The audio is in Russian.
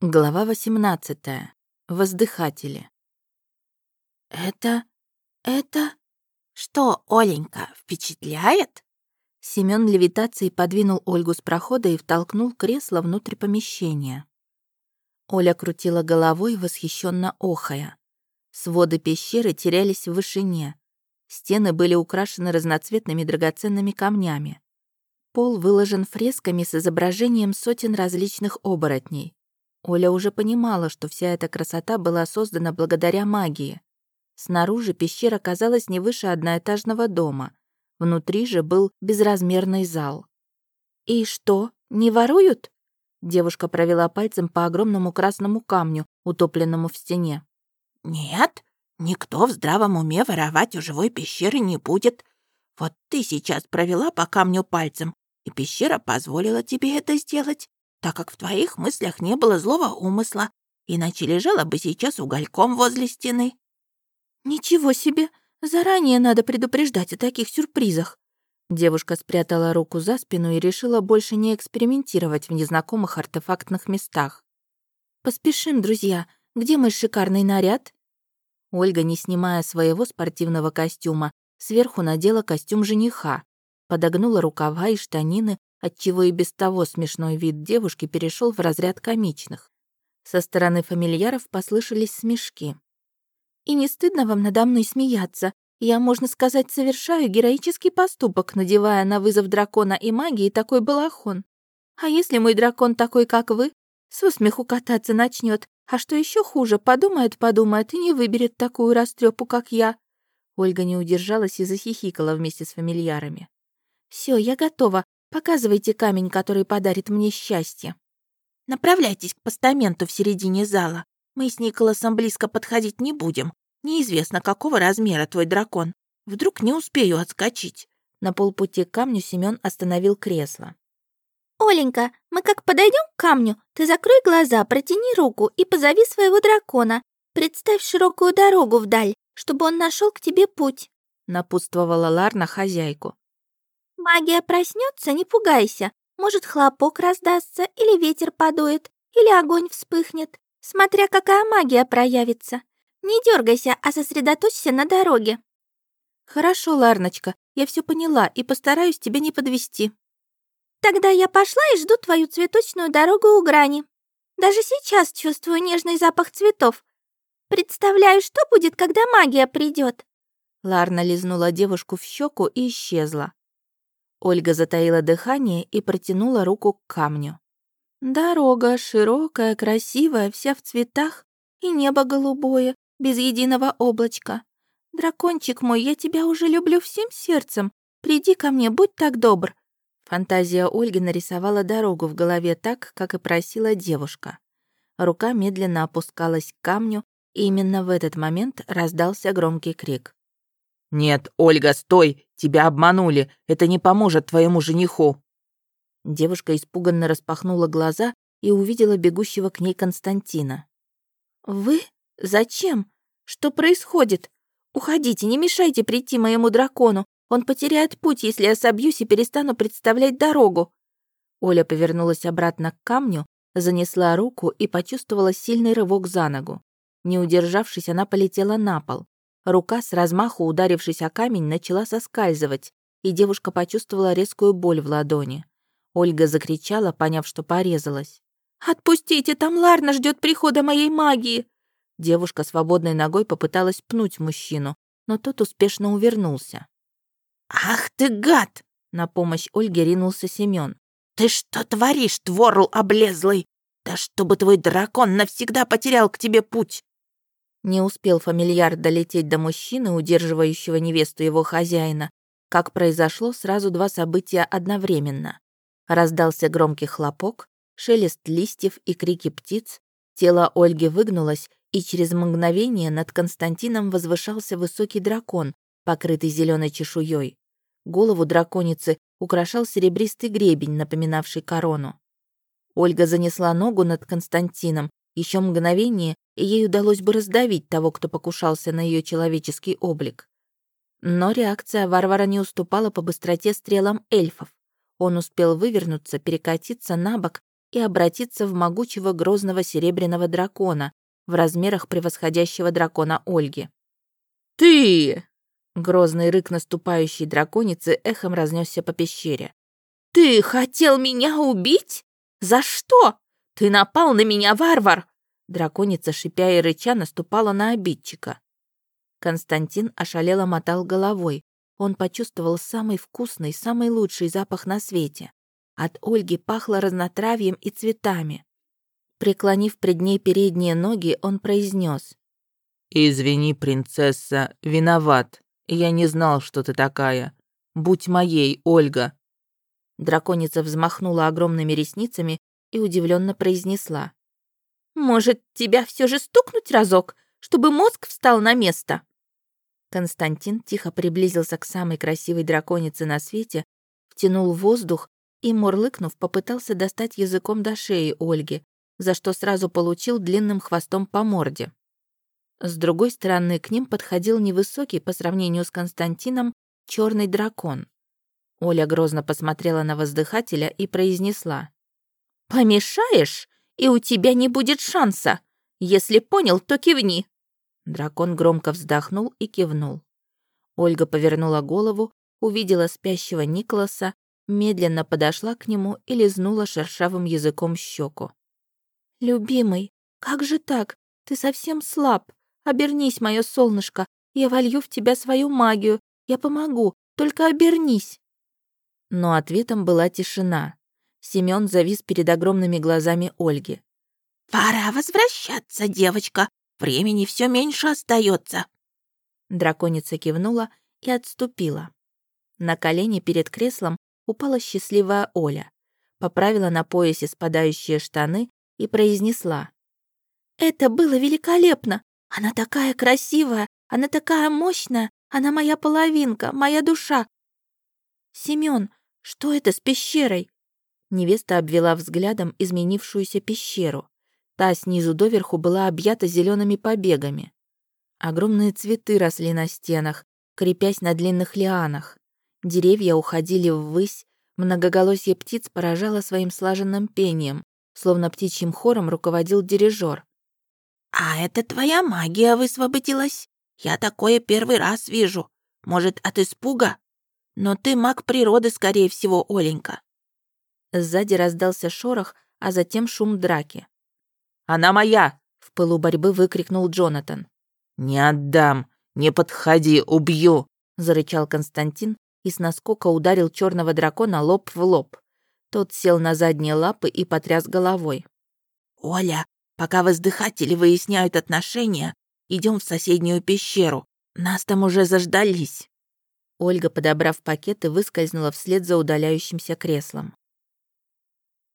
Глава 18. Воздыхатели. «Это... это... что, Оленька, впечатляет?» Семён левитацией подвинул Ольгу с прохода и втолкнул кресло внутрь помещения. Оля крутила головой, восхищенно охая. Своды пещеры терялись в вышине. Стены были украшены разноцветными драгоценными камнями. Пол выложен фресками с изображением сотен различных оборотней. Оля уже понимала, что вся эта красота была создана благодаря магии. Снаружи пещера казалась не выше одноэтажного дома. Внутри же был безразмерный зал. «И что, не воруют?» Девушка провела пальцем по огромному красному камню, утопленному в стене. «Нет, никто в здравом уме воровать у живой пещеры не будет. Вот ты сейчас провела по камню пальцем, и пещера позволила тебе это сделать так как в твоих мыслях не было злого умысла, иначе лежала бы сейчас угольком возле стены». «Ничего себе! Заранее надо предупреждать о таких сюрпризах!» Девушка спрятала руку за спину и решила больше не экспериментировать в незнакомых артефактных местах. «Поспешим, друзья. Где мой шикарный наряд?» Ольга, не снимая своего спортивного костюма, сверху надела костюм жениха, подогнула рукава и штанины, отчего и без того смешной вид девушки перешел в разряд комичных. Со стороны фамильяров послышались смешки. «И не стыдно вам надо мной смеяться? Я, можно сказать, совершаю героический поступок, надевая на вызов дракона и магии такой балахон. А если мой дракон такой, как вы, с смеху кататься начнет, а что еще хуже, подумает, подумает и не выберет такую растрепу, как я». Ольга не удержалась и захихикала вместе с фамильярами. Все, я готова. Показывайте камень, который подарит мне счастье. Направляйтесь к постаменту в середине зала. Мы с Николасом близко подходить не будем. Неизвестно, какого размера твой дракон. Вдруг не успею отскочить. На полпути к камню Семён остановил кресло. «Оленька, мы как подойдем к камню, ты закрой глаза, протяни руку и позови своего дракона. Представь широкую дорогу вдаль, чтобы он нашел к тебе путь», напутствовала Ларна хозяйку. Магия проснется, не пугайся. Может, хлопок раздастся, или ветер подует, или огонь вспыхнет, смотря какая магия проявится. Не дергайся, а сосредоточься на дороге. Хорошо, Ларночка, я все поняла и постараюсь тебя не подвести. Тогда я пошла и жду твою цветочную дорогу у грани. Даже сейчас чувствую нежный запах цветов. Представляю, что будет, когда магия придет. Ларна лизнула девушку в щеку и исчезла. Ольга затаила дыхание и протянула руку к камню. Дорога широкая, красивая, вся в цветах, и небо голубое, без единого облачка. Дракончик мой, я тебя уже люблю всем сердцем. Приди ко мне, будь так добр. Фантазия Ольги нарисовала дорогу в голове так, как и просила девушка. Рука медленно опускалась к камню, и именно в этот момент раздался громкий крик. «Нет, Ольга, стой! Тебя обманули! Это не поможет твоему жениху!» Девушка испуганно распахнула глаза и увидела бегущего к ней Константина. «Вы? Зачем? Что происходит? Уходите, не мешайте прийти моему дракону. Он потеряет путь, если я собьюсь и перестану представлять дорогу». Оля повернулась обратно к камню, занесла руку и почувствовала сильный рывок за ногу. Не удержавшись, она полетела на пол. Рука, с размаху ударившись о камень, начала соскальзывать, и девушка почувствовала резкую боль в ладони. Ольга закричала, поняв, что порезалась. «Отпустите, там Ларна ждет прихода моей магии!» Девушка свободной ногой попыталась пнуть мужчину, но тот успешно увернулся. «Ах ты гад!» — на помощь Ольге ринулся Семён. «Ты что творишь, творл облезлый? Да чтобы твой дракон навсегда потерял к тебе путь!» Не успел фамильяр долететь до мужчины, удерживающего невесту его хозяина, как произошло сразу два события одновременно. Раздался громкий хлопок, шелест листьев и крики птиц, тело Ольги выгнулось, и через мгновение над Константином возвышался высокий дракон, покрытый зеленой чешуей. Голову драконицы украшал серебристый гребень, напоминавший корону. Ольга занесла ногу над Константином, еще мгновение, и ей удалось бы раздавить того, кто покушался на ее человеческий облик. Но реакция варвара не уступала по быстроте стрелам эльфов. Он успел вывернуться, перекатиться на бок и обратиться в могучего грозного серебряного дракона, в размерах превосходящего дракона Ольги. «Ты!» Грозный рык наступающей драконицы эхом разнесся по пещере. «Ты хотел меня убить? За что? Ты напал на меня, варвар!» Драконица, шипя и рыча, наступала на обидчика. Константин ошалело мотал головой. Он почувствовал самый вкусный, самый лучший запах на свете. От Ольги пахло разнотравьем и цветами. Преклонив пред ней передние ноги, он произнес: «Извини, принцесса, виноват. Я не знал, что ты такая. Будь моей, Ольга». Драконица взмахнула огромными ресницами и удивленно произнесла. «Может, тебя все же стукнуть разок, чтобы мозг встал на место?» Константин тихо приблизился к самой красивой драконице на свете, втянул воздух и, мурлыкнув, попытался достать языком до шеи Ольги, за что сразу получил длинным хвостом по морде. С другой стороны, к ним подходил невысокий по сравнению с Константином черный дракон. Оля грозно посмотрела на воздыхателя и произнесла. «Помешаешь, и у тебя не будет шанса. Если понял, то кивни». Дракон громко вздохнул и кивнул. Ольга повернула голову, увидела спящего Николаса, медленно подошла к нему и лизнула шершавым языком щеку. «Любимый, как же так? Ты совсем слаб. Обернись, мое солнышко, я волью в тебя свою магию. Я помогу, только обернись». Но ответом была тишина. Семён завис перед огромными глазами Ольги. «Пора возвращаться, девочка. Времени все меньше остается. Драконица кивнула и отступила. На колени перед креслом упала счастливая Оля, поправила на поясе спадающие штаны и произнесла. «Это было великолепно! Она такая красивая, она такая мощная, она моя половинка, моя душа. Семён, что это с пещерой? Невеста обвела взглядом изменившуюся пещеру. Та снизу доверху была объята зелеными побегами. Огромные цветы росли на стенах, крепясь на длинных лианах. Деревья уходили ввысь, многоголосие птиц поражало своим слаженным пением, словно птичьим хором руководил дирижер. «А это твоя магия высвободилась. Я такое первый раз вижу. Может, от испуга? Но ты маг природы, скорее всего, Оленька». Сзади раздался шорох, а затем шум драки. «Она моя!» — в пылу борьбы выкрикнул Джонатан. «Не отдам! Не подходи, убью!» — зарычал Константин и с наскока ударил черного дракона лоб в лоб. Тот сел на задние лапы и потряс головой. «Оля, Пока воздыхатели выясняют отношения, идем в соседнюю пещеру. Нас там уже заждались». Ольга, подобрав пакеты, выскользнула вслед за удаляющимся креслом.